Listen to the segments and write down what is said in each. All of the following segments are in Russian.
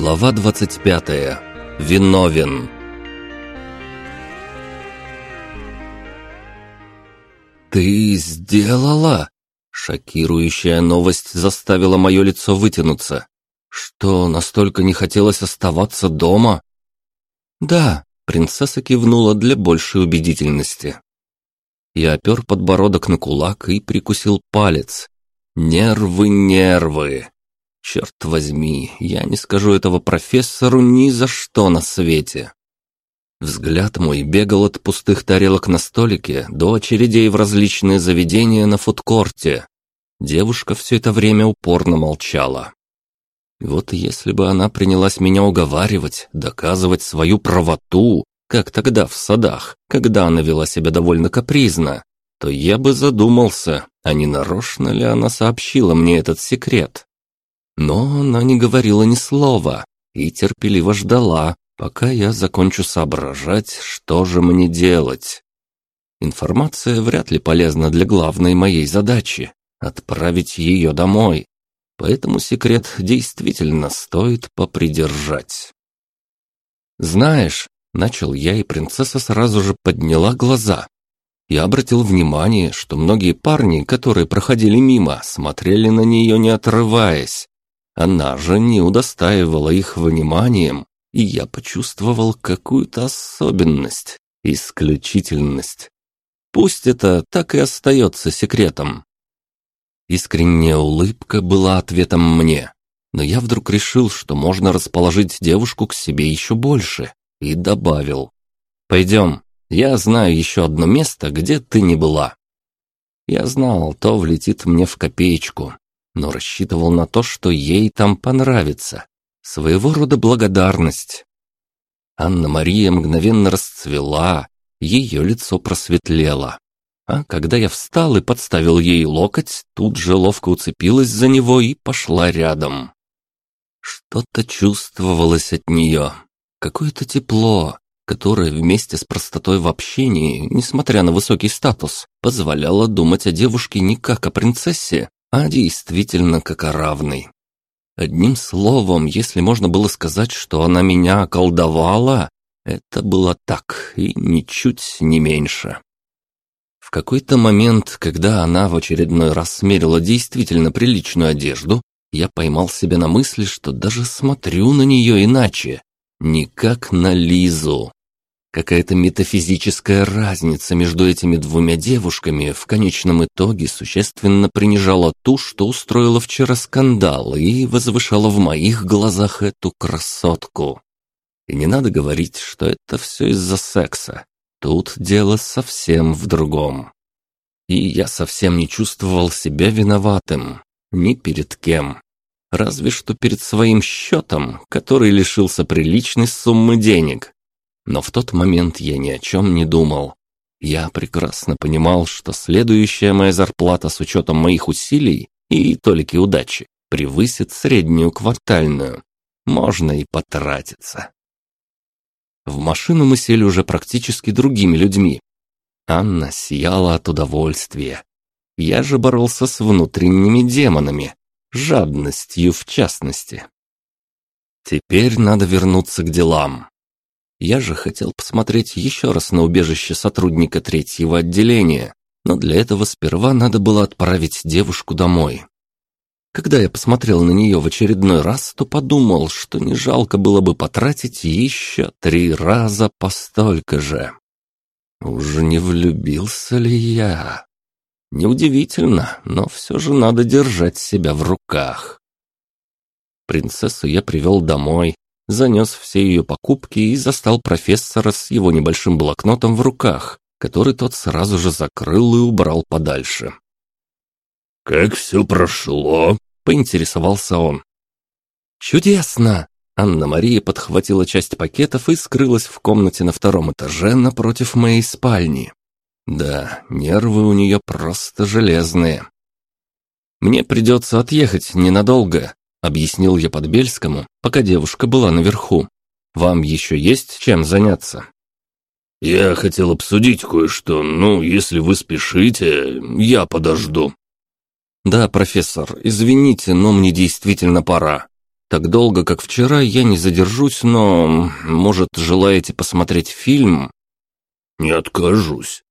Глава 25. Виновен. «Ты сделала?» Шокирующая новость заставила мое лицо вытянуться. «Что, настолько не хотелось оставаться дома?» «Да», — принцесса кивнула для большей убедительности. Я опер подбородок на кулак и прикусил палец. «Нервы, нервы!» Черт возьми, я не скажу этого профессору ни за что на свете. Взгляд мой бегал от пустых тарелок на столике до очередей в различные заведения на фудкорте. Девушка все это время упорно молчала. Вот если бы она принялась меня уговаривать, доказывать свою правоту, как тогда в садах, когда она вела себя довольно капризно, то я бы задумался, а не нарочно ли она сообщила мне этот секрет. Но она не говорила ни слова и терпеливо ждала, пока я закончу соображать, что же мне делать. Информация вряд ли полезна для главной моей задачи — отправить ее домой. Поэтому секрет действительно стоит попридержать. «Знаешь», — начал я, и принцесса сразу же подняла глаза. Я обратил внимание, что многие парни, которые проходили мимо, смотрели на нее не отрываясь, она же не удостаивала их вниманием, и я почувствовал какую-то особенность, исключительность. Пусть это так и остается секретом. Искренняя улыбка была ответом мне, но я вдруг решил, что можно расположить девушку к себе еще больше, и добавил. «Пойдем, я знаю еще одно место, где ты не была». Я знал, то влетит мне в копеечку, но рассчитывал на то, что ей там понравится. Своего рода благодарность. Анна-Мария мгновенно расцвела, ее лицо просветлело. А когда я встал и подставил ей локоть, тут же ловко уцепилась за него и пошла рядом. Что-то чувствовалось от нее, какое-то тепло, которое вместе с простотой в общении, несмотря на высокий статус, позволяло думать о девушке не как о принцессе, а действительно как о равной. Одним словом, если можно было сказать, что она меня околдовала, это было так и ничуть не меньше. В какой-то момент, когда она в очередной раз смерила действительно приличную одежду, я поймал себя на мысли, что даже смотрю на нее иначе, не как на Лизу. Какая-то метафизическая разница между этими двумя девушками в конечном итоге существенно принижала ту, что устроила вчера скандал и возвышала в моих глазах эту красотку. И не надо говорить, что это все из-за секса. Тут дело совсем в другом. И я совсем не чувствовал себя виноватым. Ни перед кем. Разве что перед своим счетом, который лишился приличной суммы денег, но в тот момент я ни о чем не думал. Я прекрасно понимал, что следующая моя зарплата с учетом моих усилий и толики удачи превысит среднюю квартальную. Можно и потратиться. В машину мы сели уже практически другими людьми. Анна сияла от удовольствия. Я же боролся с внутренними демонами, жадностью в частности. Теперь надо вернуться к делам. Я же хотел посмотреть еще раз на убежище сотрудника третьего отделения, но для этого сперва надо было отправить девушку домой. Когда я посмотрел на нее в очередной раз, то подумал, что не жалко было бы потратить еще три раза по столько же. Уже не влюбился ли я? Неудивительно, но все же надо держать себя в руках. Принцессу я привел домой, занес все ее покупки и застал профессора с его небольшим блокнотом в руках, который тот сразу же закрыл и убрал подальше. «Как все прошло?» — поинтересовался он. «Чудесно!» Анна-Мария подхватила часть пакетов и скрылась в комнате на втором этаже напротив моей спальни. Да, нервы у нее просто железные. Мне придется отъехать ненадолго, Объяснил я Подбельскому, пока девушка была наверху. «Вам еще есть чем заняться?» «Я хотел обсудить кое-что, ну, если вы спешите, я подожду». «Да, профессор, извините, но мне действительно пора». Так долго, как вчера, я не задержусь, но... Может, желаете посмотреть фильм?» «Не откажусь».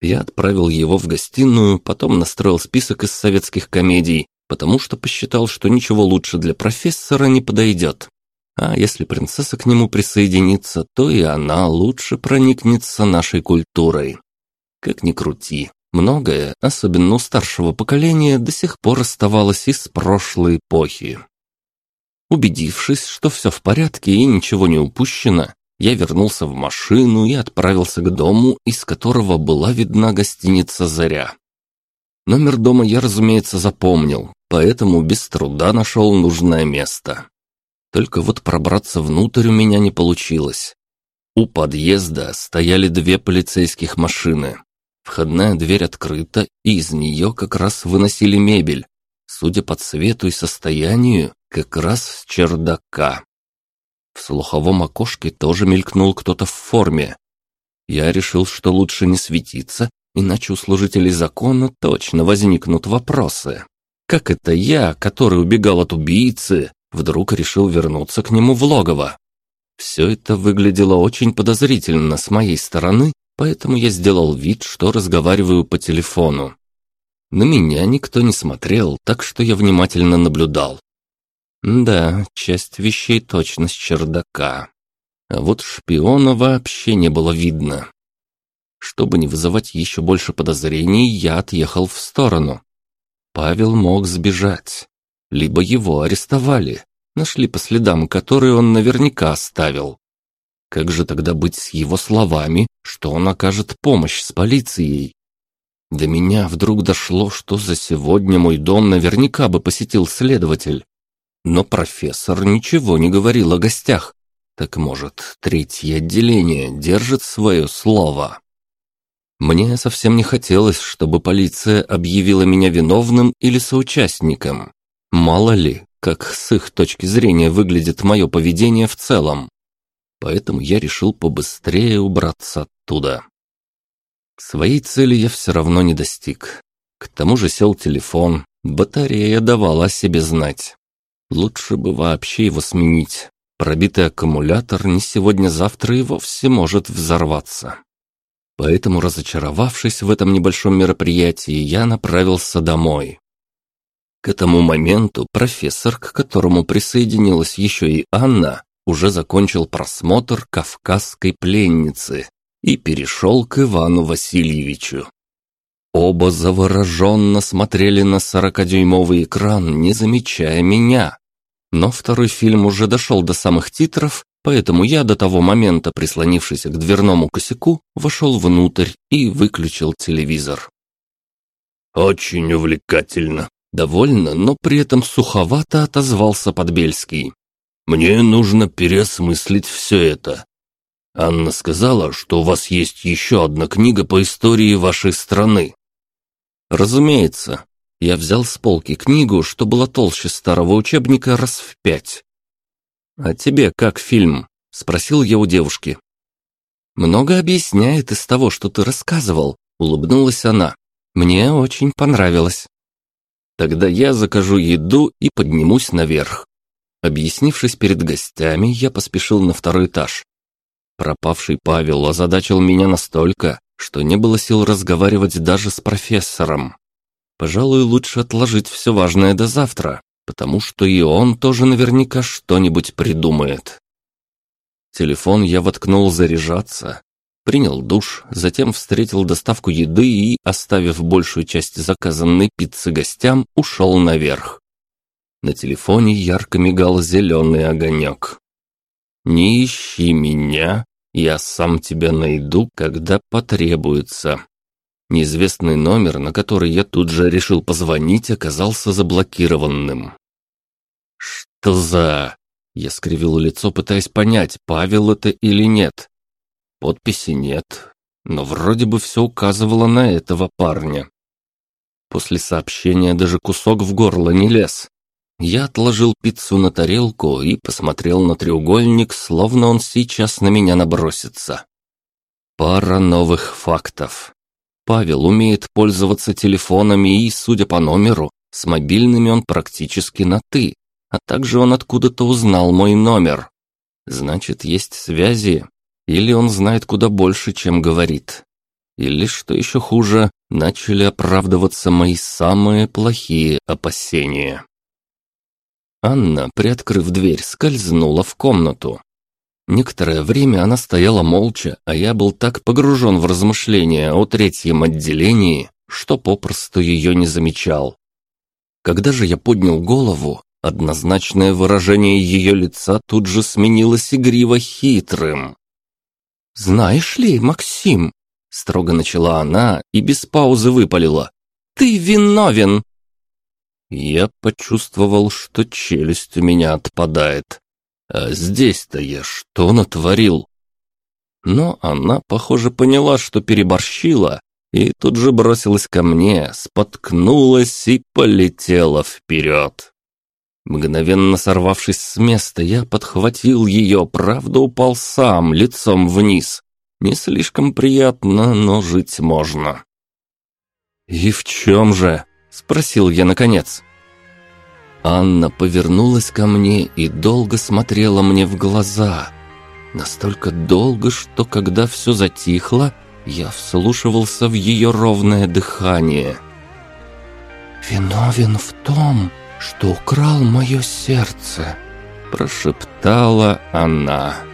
Я отправил его в гостиную, потом настроил список из советских комедий, потому что посчитал, что ничего лучше для профессора не подойдет. А если принцесса к нему присоединится, то и она лучше проникнется нашей культурой. Как ни крути, многое, особенно у старшего поколения, до сих пор оставалось из прошлой эпохи. Убедившись, что все в порядке и ничего не упущено, я вернулся в машину и отправился к дому, из которого была видна гостиница «Заря». Номер дома я, разумеется, запомнил, поэтому без труда нашел нужное место. Только вот пробраться внутрь у меня не получилось. У подъезда стояли две полицейских машины. Входная дверь открыта, и из нее как раз выносили мебель. Судя по цвету и состоянию, как раз с чердака. В слуховом окошке тоже мелькнул кто-то в форме. Я решил, что лучше не светиться, иначе у служителей закона точно возникнут вопросы. Как это я, который убегал от убийцы, вдруг решил вернуться к нему в логово? Все это выглядело очень подозрительно с моей стороны, поэтому я сделал вид, что разговариваю по телефону. На меня никто не смотрел, так что я внимательно наблюдал. Да, часть вещей точно с чердака. А вот шпиона вообще не было видно. Чтобы не вызывать еще больше подозрений, я отъехал в сторону. Павел мог сбежать. Либо его арестовали, нашли по следам, которые он наверняка оставил. Как же тогда быть с его словами, что он окажет помощь с полицией? До меня вдруг дошло, что за сегодня мой дом наверняка бы посетил следователь. Но профессор ничего не говорил о гостях. Так может, третье отделение держит свое слово? Мне совсем не хотелось, чтобы полиция объявила меня виновным или соучастником. Мало ли, как с их точки зрения выглядит мое поведение в целом. Поэтому я решил побыстрее убраться оттуда. Своей цели я все равно не достиг. К тому же сел телефон, батарея давала о себе знать. Лучше бы вообще его сменить. Пробитый аккумулятор не сегодня-завтра и вовсе может взорваться. Поэтому, разочаровавшись в этом небольшом мероприятии, я направился домой. К этому моменту профессор, к которому присоединилась еще и Анна, уже закончил просмотр «Кавказской пленницы» и перешел к Ивану Васильевичу. Оба завороженно смотрели на сорокадюймовый экран, не замечая меня. Но второй фильм уже дошел до самых титров, поэтому я до того момента, прислонившись к дверному косяку, вошел внутрь и выключил телевизор. «Очень увлекательно», — довольно, но при этом суховато отозвался Подбельский. «Мне нужно переосмыслить все это. Анна сказала, что у вас есть еще одна книга по истории вашей страны. Разумеется. Я взял с полки книгу, что была толще старого учебника раз в пять. «А тебе как фильм?» – спросил я у девушки. «Много объясняет из того, что ты рассказывал», – улыбнулась она. «Мне очень понравилось». «Тогда я закажу еду и поднимусь наверх». Объяснившись перед гостями, я поспешил на второй этаж. Пропавший Павел озадачил меня настолько, что не было сил разговаривать даже с профессором. Пожалуй, лучше отложить все важное до завтра, потому что и он тоже наверняка что-нибудь придумает. Телефон я воткнул заряжаться, принял душ, затем встретил доставку еды и, оставив большую часть заказанной пиццы гостям, ушел наверх. На телефоне ярко мигал зеленый огонек. «Не ищи меня, я сам тебя найду, когда потребуется. Неизвестный номер, на который я тут же решил позвонить, оказался заблокированным. Что за... Я скривил лицо, пытаясь понять, Павел это или нет. Подписи нет, но вроде бы все указывало на этого парня. После сообщения даже кусок в горло не лез. Я отложил пиццу на тарелку и посмотрел на треугольник, словно он сейчас на меня набросится. Пара новых фактов. Павел умеет пользоваться телефонами и, судя по номеру, с мобильными он практически на «ты». А также он откуда-то узнал мой номер. Значит, есть связи, или он знает куда больше, чем говорит. Или, что еще хуже, начали оправдываться мои самые плохие опасения. Анна, приоткрыв дверь, скользнула в комнату. Некоторое время она стояла молча, а я был так погружен в размышления о третьем отделении, что попросту ее не замечал. Когда же я поднял голову, однозначное выражение ее лица тут же сменилось игриво хитрым. «Знаешь ли, Максим», — строго начала она и без паузы выпалила, «ты виновен!» Я почувствовал, что челюсть у меня отпадает. А здесь-то я что натворил? Но она, похоже, поняла, что переборщила, и тут же бросилась ко мне, споткнулась и полетела вперед. Мгновенно сорвавшись с места, я подхватил ее, правда упал сам, лицом вниз. Не слишком приятно, но жить можно. «И в чем же?» – спросил я наконец. Анна повернулась ко мне и долго смотрела мне в глаза. Настолько долго, что когда все затихло, я вслушивался в ее ровное дыхание. «Виновен в том, что украл мое сердце», – прошептала она.